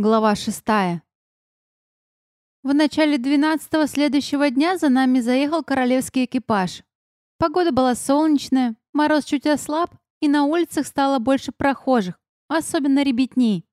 Глава шестая. В начале двенадцатого следующего дня за нами заехал королевский экипаж. Погода была солнечная, мороз чуть ослаб, и на улицах стало больше прохожих, особенно ребятни.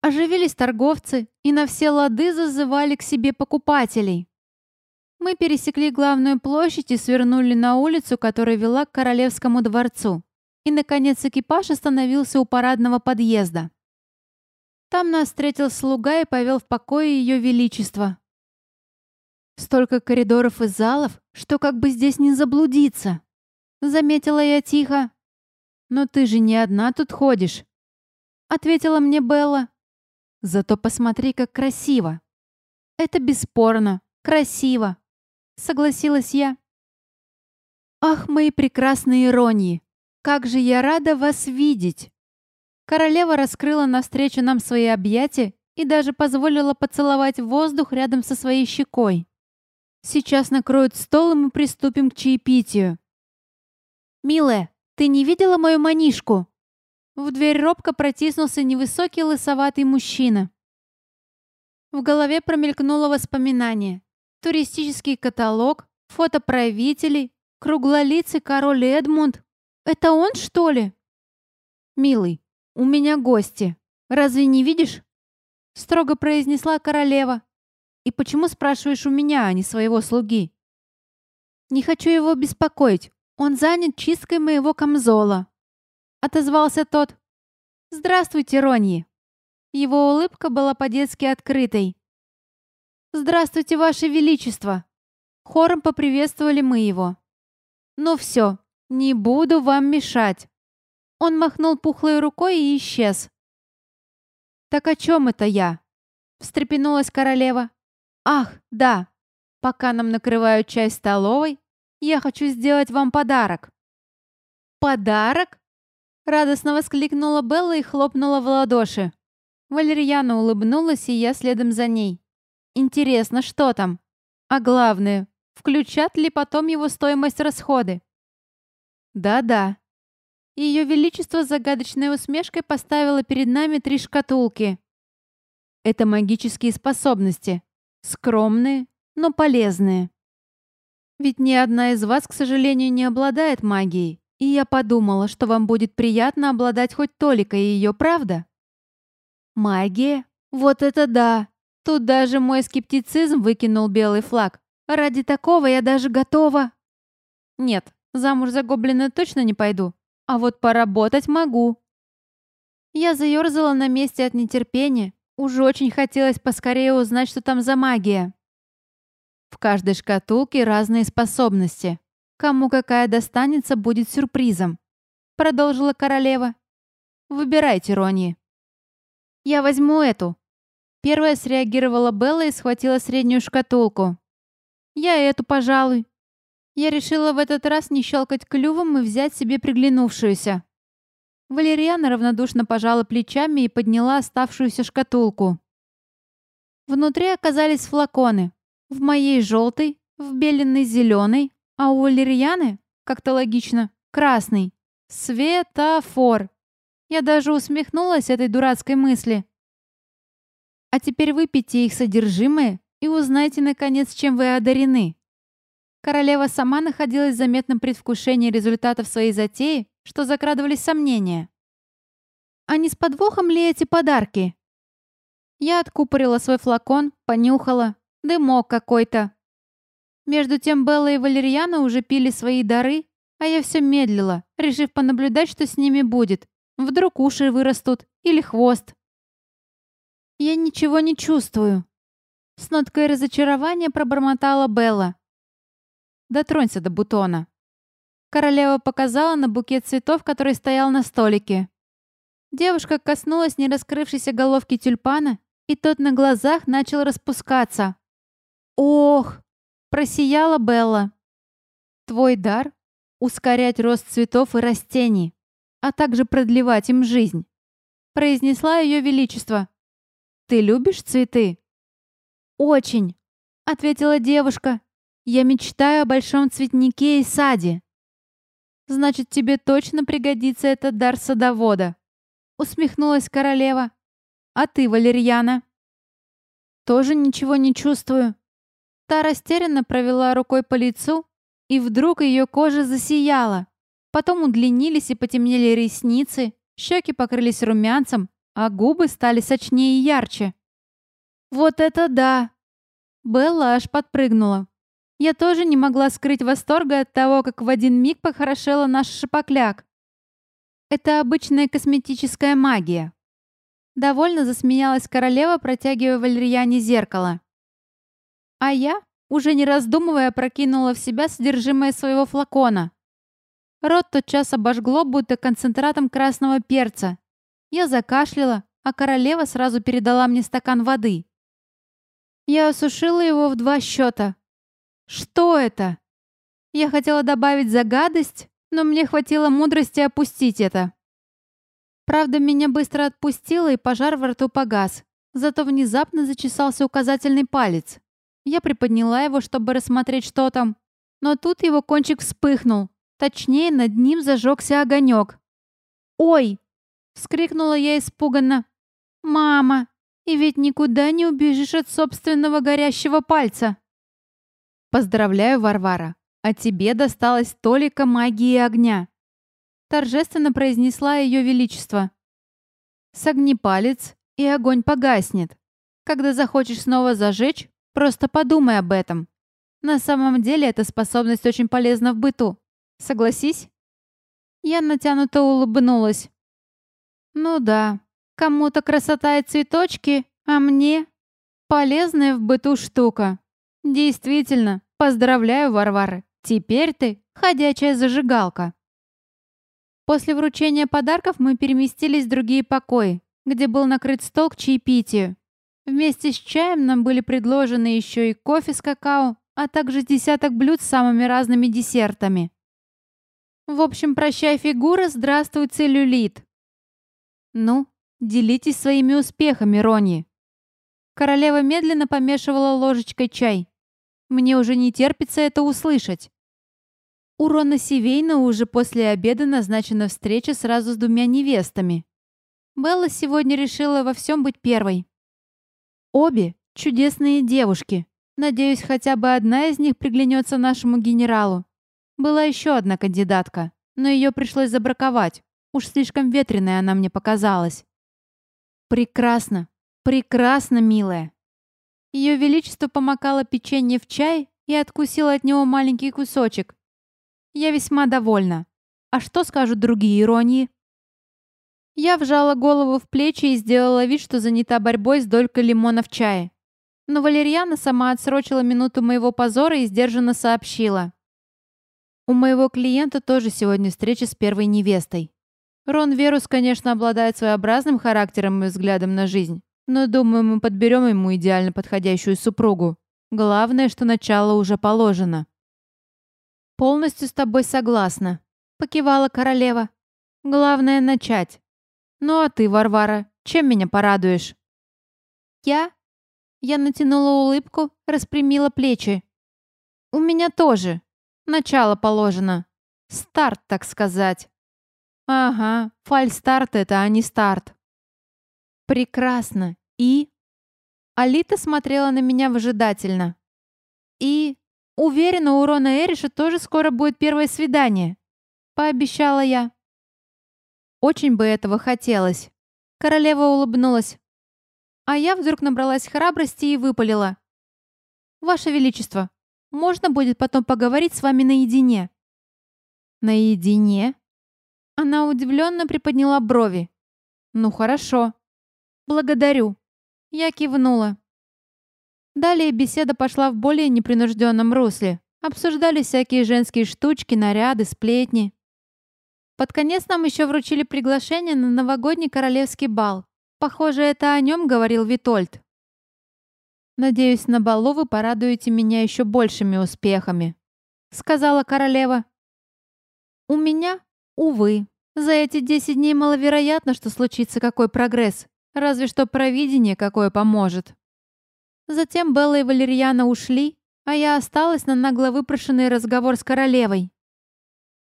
Оживились торговцы и на все лады зазывали к себе покупателей. Мы пересекли главную площадь и свернули на улицу, которая вела к королевскому дворцу. И, наконец, экипаж остановился у парадного подъезда. Там нас встретил слуга и повел в покое Ее Величества. Столько коридоров и залов, что как бы здесь не заблудиться. Заметила я тихо. Но ты же не одна тут ходишь. Ответила мне Белла. Зато посмотри, как красиво. Это бесспорно. Красиво. Согласилась я. Ах, мои прекрасные иронии! Как же я рада вас видеть! Королева раскрыла навстречу нам свои объятия и даже позволила поцеловать воздух рядом со своей щекой. Сейчас накроют стол, и мы приступим к чаепитию. «Милая, ты не видела мою манишку?» В дверь робко протиснулся невысокий лысоватый мужчина. В голове промелькнуло воспоминание. Туристический каталог, фото правителей, круглолицый король Эдмунд, это он, что ли? Милый, у меня гости. Разве не видишь? Строго произнесла королева. И почему спрашиваешь у меня, а не своего слуги? Не хочу его беспокоить. Он занят чисткой моего камзола. Отозвался тот. Здравствуйте, Роньи. Его улыбка была по-детски открытой. «Здравствуйте, Ваше Величество!» Хором поприветствовали мы его. «Ну все, «Не буду вам мешать!» Он махнул пухлой рукой и исчез. «Так о чем это я?» Встрепенулась королева. «Ах, да! Пока нам накрывают чай столовой, я хочу сделать вам подарок». «Подарок?» Радостно воскликнула Белла и хлопнула в ладоши. Валерьяна улыбнулась, и я следом за ней. «Интересно, что там? А главное, включат ли потом его стоимость расходы?» Да-да. Ее Величество с загадочной усмешкой поставило перед нами три шкатулки. Это магические способности. Скромные, но полезные. Ведь ни одна из вас, к сожалению, не обладает магией. И я подумала, что вам будет приятно обладать хоть толикой ее, правда? Магия? Вот это да! Тут даже мой скептицизм выкинул белый флаг. Ради такого я даже готова... Нет, Замуж за гоблина точно не пойду, а вот поработать могу. Я заерзала на месте от нетерпения. Уже очень хотелось поскорее узнать, что там за магия. В каждой шкатулке разные способности. Кому какая достанется, будет сюрпризом. Продолжила королева. Выбирайте, Рони. Я возьму эту. Первая среагировала Белла и схватила среднюю шкатулку. Я эту, пожалуй. Я решила в этот раз не щелкать клювом и взять себе приглянувшуюся. Валерьяна равнодушно пожала плечами и подняла оставшуюся шкатулку. Внутри оказались флаконы. В моей желтой, в беленной зеленой, а у Валерьяны, как-то логично, красный. Светофор. Я даже усмехнулась этой дурацкой мысли. А теперь выпейте их содержимое и узнайте, наконец, чем вы одарены. Королева сама находилась в заметном предвкушении результатов своей затеи, что закрадывались сомнения. А не с подвохом ли эти подарки? Я откупорила свой флакон, понюхала. Дымок какой-то. Между тем Белла и Валерьяна уже пили свои дары, а я все медлила, решив понаблюдать, что с ними будет. Вдруг уши вырастут или хвост. Я ничего не чувствую. С ноткой разочарования пробормотала Белла. Дотронься до бутона». Королева показала на букет цветов, который стоял на столике. Девушка коснулась нераскрывшейся головки тюльпана, и тот на глазах начал распускаться. «Ох!» – просияла Белла. «Твой дар – ускорять рост цветов и растений, а также продлевать им жизнь», – произнесла ее величество. «Ты любишь цветы?» «Очень», – ответила девушка я мечтаю о большом цветнике и саде. Значит, тебе точно пригодится этот дар садовода. Усмехнулась королева. А ты, Валерьяна?» «Тоже ничего не чувствую». Та растерянно провела рукой по лицу, и вдруг ее кожа засияла. Потом удлинились и потемнели ресницы, щеки покрылись румянцем, а губы стали сочнее и ярче. «Вот это да!» Белла аж подпрыгнула. Я тоже не могла скрыть восторга от того, как в один миг похорошела наш шапокляк. Это обычная косметическая магия. Довольно засмеялась королева, протягивая Валерьяне зеркало. А я, уже не раздумывая, прокинула в себя содержимое своего флакона. Рот тотчас обожгло, будто концентратом красного перца. Я закашляла, а королева сразу передала мне стакан воды. Я осушила его в два счета. Что это? Я хотела добавить загадость, но мне хватило мудрости опустить это. Правда, меня быстро отпустило, и пожар во рту погас. Зато внезапно зачесался указательный палец. Я приподняла его, чтобы рассмотреть, что там. Но тут его кончик вспыхнул. Точнее, над ним зажегся огонек. «Ой!» — вскрикнула я испуганно. «Мама! И ведь никуда не убежишь от собственного горящего пальца!» «Поздравляю, Варвара! А тебе досталась толика магии огня!» Торжественно произнесла ее величество. «Согни палец, и огонь погаснет. Когда захочешь снова зажечь, просто подумай об этом. На самом деле эта способность очень полезна в быту. Согласись?» Я натянуто улыбнулась. «Ну да, кому-то красота и цветочки, а мне полезная в быту штука. Действительно, поздравляю, Варвара, теперь ты ходячая зажигалка». После вручения подарков мы переместились в другие покои, где был накрыт стол к чаепитию. Вместе с чаем нам были предложены еще и кофе с какао, а также десяток блюд с самыми разными десертами. В общем, прощай, фигура, здравствуй, целлюлит. Ну, делитесь своими успехами, Рони. Королева медленно помешивала ложечкой чай. Мне уже не терпится это услышать. У Рона Сивейна уже после обеда назначена встреча сразу с двумя невестами. Белла сегодня решила во всем быть первой. Обе чудесные девушки. Надеюсь, хотя бы одна из них приглянется нашему генералу. Была еще одна кандидатка, но ее пришлось забраковать. Уж слишком ветреная она мне показалась. Прекрасно, прекрасно, милая. Ее Величество помакало печенье в чай и откусила от него маленький кусочек. Я весьма довольна. А что скажут другие иронии? Я вжала голову в плечи и сделала вид, что занята борьбой с долькой лимона в чае. Но Валерьяна сама отсрочила минуту моего позора и сдержанно сообщила. У моего клиента тоже сегодня встреча с первой невестой. Рон Верус, конечно, обладает своеобразным характером и взглядом на жизнь, но, думаю, мы подберем ему идеально подходящую супругу. Главное, что начало уже положено. «Полностью с тобой согласна», — покивала королева. «Главное — начать. Ну а ты, Варвара, чем меня порадуешь?» «Я?» Я натянула улыбку, распрямила плечи. «У меня тоже. Начало положено. Старт, так сказать. Ага, фальстарт это, а не старт. Прекрасно. И? Алита смотрела на меня выжидательно. И? Уверена, у Рона Эриша тоже скоро будет первое свидание. Пообещала я. Очень бы этого хотелось. Королева улыбнулась. А я вдруг набралась храбрости и выпалила. «Ваше Величество, можно будет потом поговорить с вами наедине». «Наедине?» Она удивленно приподняла брови. «Ну хорошо. Благодарю». Я кивнула. Далее беседа пошла в более непринужденном русле. Обсуждали всякие женские штучки, наряды, сплетни. Под конец нам еще вручили приглашение на новогодний королевский бал. Похоже, это о нем говорил Витольд. «Надеюсь, на балу вы порадуете меня еще большими успехами», — сказала королева. «У меня, увы, за эти десять дней маловероятно, что случится какой прогресс, разве что провидение какое поможет». Затем Белла и Валерьяна ушли, а я осталась на нагло выпрошенный разговор с королевой.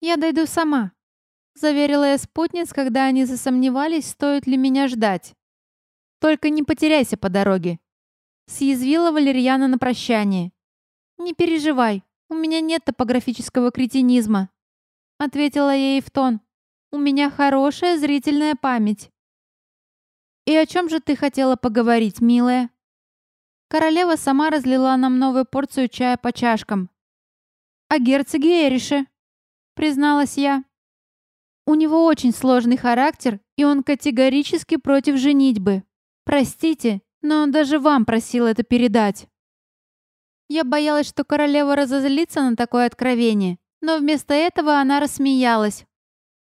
«Я дойду сама», — заверила я спутниц, когда они засомневались, стоит ли меня ждать. Только не потеряйся по дороге. Съязвила Валерьяна на прощание. Не переживай, у меня нет топографического кретинизма. Ответила ей в тон. У меня хорошая зрительная память. И о чем же ты хотела поговорить, милая? Королева сама разлила нам новую порцию чая по чашкам. «О герцоге Эрише», — призналась я. «У него очень сложный характер, и он категорически против женитьбы. Простите, но он даже вам просил это передать». Я боялась, что королева разозлится на такое откровение, но вместо этого она рассмеялась.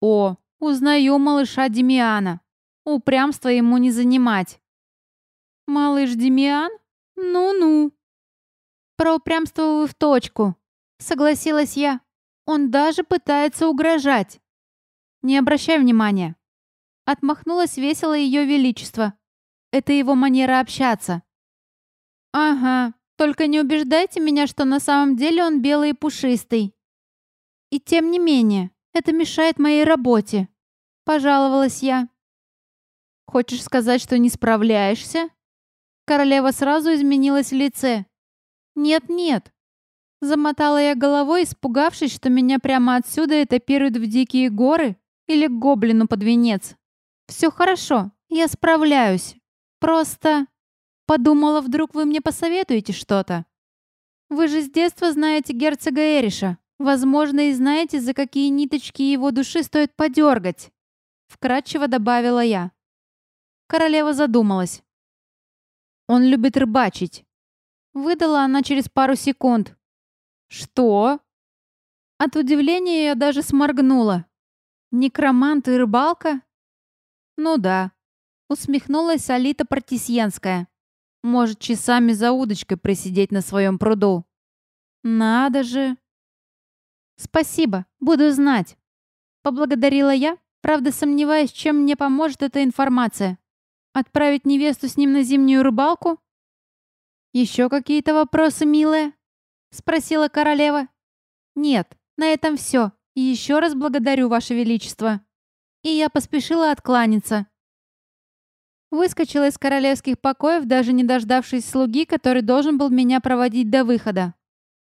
«О, узнаю малыша Демиана. Упрямство ему не занимать». «Малыш Демиан?» «Ну-ну». «Про упрямство вы в точку», — согласилась я. «Он даже пытается угрожать». «Не обращай внимания». Отмахнулась весело ее величество. Это его манера общаться. «Ага, только не убеждайте меня, что на самом деле он белый и пушистый». «И тем не менее, это мешает моей работе», — пожаловалась я. «Хочешь сказать, что не справляешься?» Королева сразу изменилась в лице. «Нет-нет». Замотала я головой, испугавшись, что меня прямо отсюда этапируют в дикие горы или к гоблину под венец. «Все хорошо, я справляюсь. Просто...» Подумала, вдруг вы мне посоветуете что-то. Вы же с детства знаете герцога Эриша. Возможно, и знаете, за какие ниточки его души стоит подергать. Вкратчиво добавила я. Королева задумалась. Он любит рыбачить. Выдала она через пару секунд. Что? От удивления я даже сморгнула. Некромант и рыбалка? Ну да. Усмехнулась Алита Партисьенская. Может, часами за удочкой просидеть на своем пруду. Надо же. Спасибо, буду знать. Поблагодарила я, правда сомневаясь, чем мне поможет эта информация. Отправить невесту с ним на зимнюю рыбалку? Еще какие-то вопросы, милая? Спросила королева. Нет, на этом все. И еще раз благодарю, Ваше Величество. И я поспешила откланяться. Выскочила из королевских покоев, даже не дождавшись слуги, который должен был меня проводить до выхода.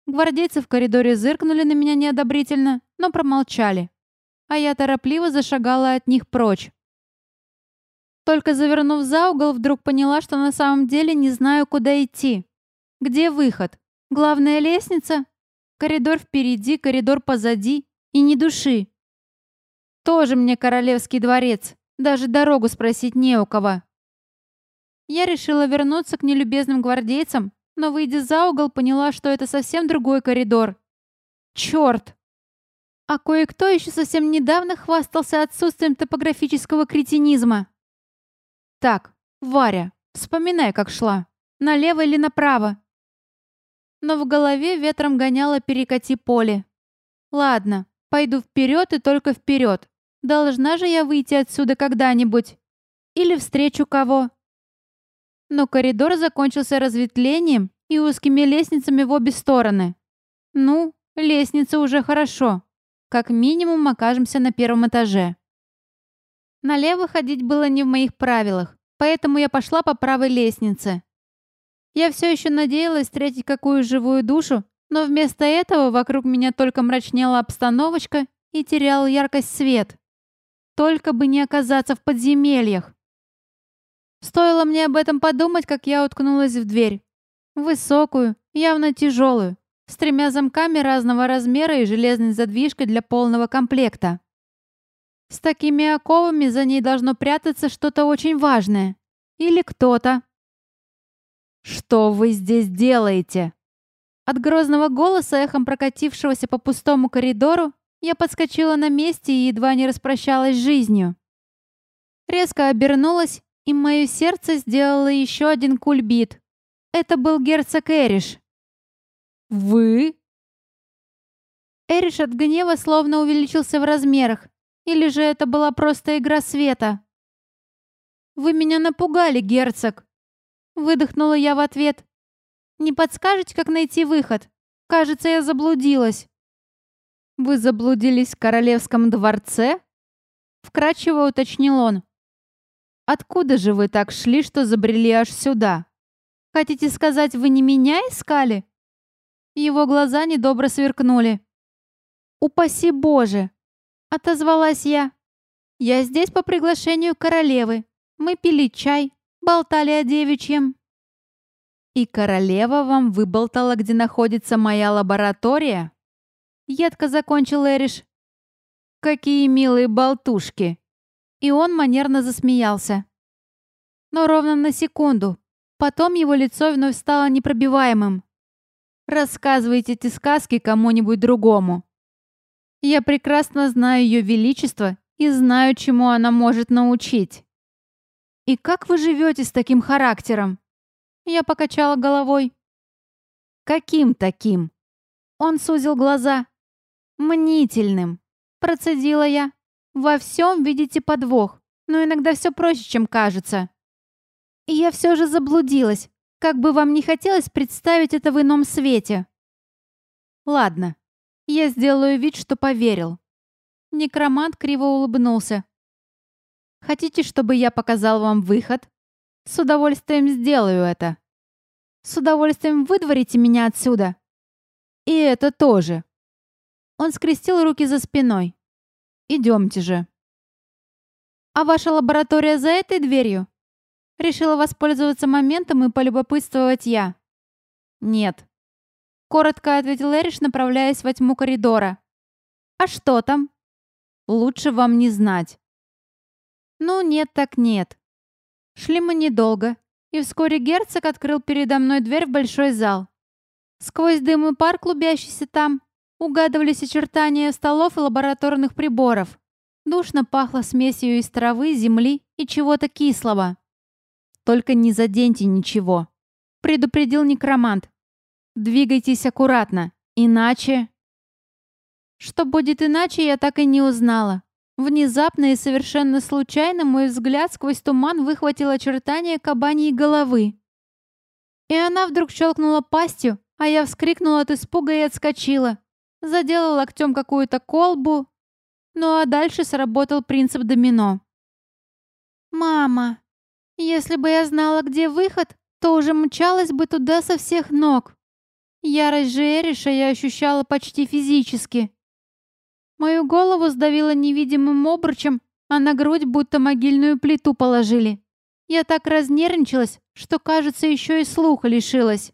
Гвардейцы в коридоре зыркнули на меня неодобрительно, но промолчали. А я торопливо зашагала от них прочь. Только завернув за угол, вдруг поняла, что на самом деле не знаю, куда идти. Где выход? Главная лестница? Коридор впереди, коридор позади. И ни души. Тоже мне королевский дворец. Даже дорогу спросить не у кого. Я решила вернуться к нелюбезным гвардейцам, но, выйдя за угол, поняла, что это совсем другой коридор. Черт! А кое-кто еще совсем недавно хвастался отсутствием топографического кретинизма. Так, Варя, вспоминай, как шла. Налево или направо? Но в голове ветром гоняло перекати поле. Ладно, пойду вперед и только вперед. Должна же я выйти отсюда когда-нибудь. Или встречу кого. Но коридор закончился разветвлением и узкими лестницами в обе стороны. Ну, лестница уже хорошо. Как минимум окажемся на первом этаже. Налево ходить было не в моих правилах, поэтому я пошла по правой лестнице. Я все еще надеялась встретить какую живую душу, но вместо этого вокруг меня только мрачнела обстановочка и терял яркость свет. Только бы не оказаться в подземельях. Стоило мне об этом подумать, как я уткнулась в дверь. Высокую, явно тяжелую, с тремя замками разного размера и железной задвижкой для полного комплекта. С такими оковами за ней должно прятаться что-то очень важное. Или кто-то. «Что вы здесь делаете?» От грозного голоса, эхом прокатившегося по пустому коридору, я подскочила на месте и едва не распрощалась с жизнью. Резко обернулась, и мое сердце сделало еще один кульбит. Это был герцог Эриш. «Вы?» Эриш от гнева словно увеличился в размерах, или же это была просто игра света? «Вы меня напугали, герцог!» Выдохнула я в ответ. «Не подскажете, как найти выход? Кажется, я заблудилась». «Вы заблудились в королевском дворце?» Вкратчиво уточнил он. Откуда же вы так шли, что забрели аж сюда? Хотите сказать, вы не меня искали?» Его глаза недобро сверкнули. «Упаси Боже!» — отозвалась я. «Я здесь по приглашению королевы. Мы пили чай, болтали о девичьем». «И королева вам выболтала, где находится моя лаборатория?» Едко закончил Эриш. «Какие милые болтушки!» И он манерно засмеялся. Но ровно на секунду. Потом его лицо вновь стало непробиваемым. «Рассказывайте эти сказки кому-нибудь другому. Я прекрасно знаю ее величество и знаю, чему она может научить». «И как вы живете с таким характером?» Я покачала головой. «Каким таким?» Он сузил глаза. «Мнительным», — процедила я. Во всем видите подвох, но иногда все проще, чем кажется. И я все же заблудилась, как бы вам не хотелось представить это в ином свете. Ладно, я сделаю вид, что поверил. Некромант криво улыбнулся. Хотите, чтобы я показал вам выход? С удовольствием сделаю это. С удовольствием выдворите меня отсюда. И это тоже. Он скрестил руки за спиной. Идемте же. А ваша лаборатория за этой дверью? Решила воспользоваться моментом и полюбопытствовать я. Нет. Коротко ответил Эриш, направляясь во тьму коридора. А что там? Лучше вам не знать. Ну, нет так нет. Шли мы недолго, и вскоре герцог открыл передо мной дверь в большой зал. Сквозь дым и пар, клубящийся там, Угадывались очертания столов и лабораторных приборов. Душно пахло смесью из травы, земли и чего-то кислого. «Только не заденьте ничего», — предупредил некромант. «Двигайтесь аккуратно, иначе...» Что будет иначе, я так и не узнала. Внезапно и совершенно случайно мой взгляд сквозь туман выхватил очертания кабаньей головы. И она вдруг щелкнула пастью, а я вскрикнула от испуга и отскочила задела локтем какую-то колбу, ну а дальше сработал принцип домино. «Мама, если бы я знала, где выход, то уже мчалась бы туда со всех ног. Ярость же Эриша я ощущала почти физически. Мою голову сдавило невидимым обручем, а на грудь будто могильную плиту положили. Я так разнервничалась, что, кажется, еще и слуха лишилась.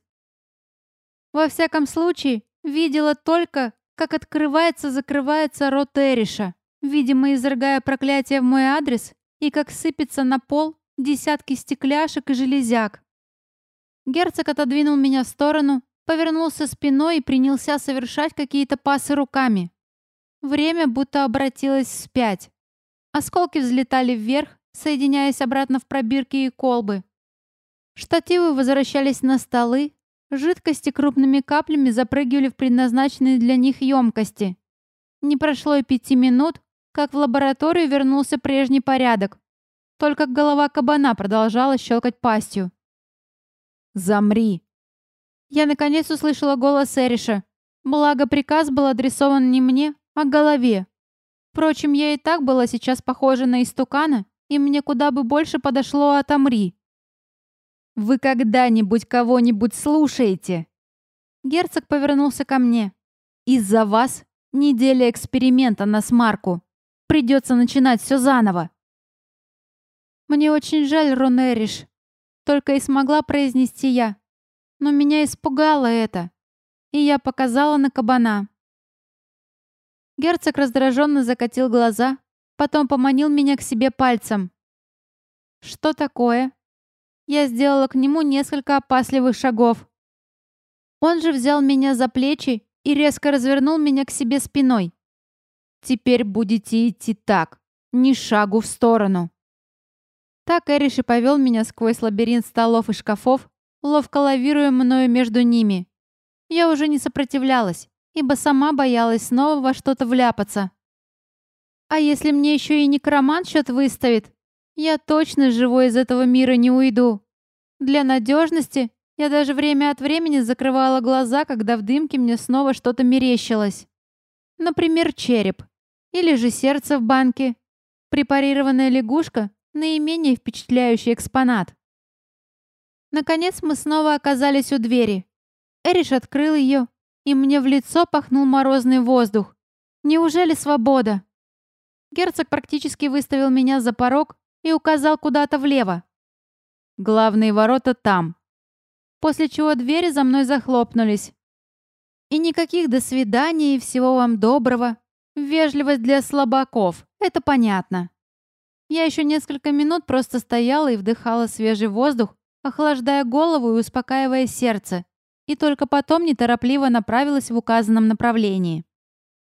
Во всяком случае, Видела только, как открывается-закрывается рот Эриша, видимо, изрыгая проклятие в мой адрес, и как сыпется на пол десятки стекляшек и железяк. Герцог отодвинул меня в сторону, повернулся спиной и принялся совершать какие-то пасы руками. Время будто обратилось вспять. Осколки взлетали вверх, соединяясь обратно в пробирки и колбы. Штативы возвращались на столы, Жидкости крупными каплями запрыгивали в предназначенные для них емкости. Не прошло и пяти минут, как в лабораторию вернулся прежний порядок. Только голова кабана продолжала щелкать пастью. «Замри!» Я наконец услышала голос Эриша. Благо, приказ был адресован не мне, а голове. Впрочем, я и так была сейчас похожа на истукана, и мне куда бы больше подошло от. Вы когда-нибудь кого-нибудь слушаете?» Герцог повернулся ко мне. «Из-за вас неделя эксперимента на смарку. Придется начинать все заново». «Мне очень жаль, Ронериш», — только и смогла произнести я. Но меня испугало это, и я показала на кабана. Герцог раздраженно закатил глаза, потом поманил меня к себе пальцем. «Что такое?» Я сделала к нему несколько опасливых шагов. Он же взял меня за плечи и резко развернул меня к себе спиной. «Теперь будете идти так, ни шагу в сторону». Так Эриш и повел меня сквозь лабиринт столов и шкафов, ловко лавируя мною между ними. Я уже не сопротивлялась, ибо сама боялась снова во что-то вляпаться. А если мне еще и некромант счет выставит, я точно живой из этого мира не уйду. Для надежности я даже время от времени закрывала глаза, когда в дымке мне снова что-то мерещилось. Например, череп. Или же сердце в банке. Препарированная лягушка наименее впечатляющий экспонат. Наконец мы снова оказались у двери. Эриш открыл ее, и мне в лицо пахнул морозный воздух. Неужели свобода? Герцог практически выставил меня за порог и указал куда-то влево. Главные ворота там. После чего двери за мной захлопнулись. И никаких «до свидания» и всего вам доброго. Вежливость для слабаков, это понятно. Я еще несколько минут просто стояла и вдыхала свежий воздух, охлаждая голову и успокаивая сердце, и только потом неторопливо направилась в указанном направлении.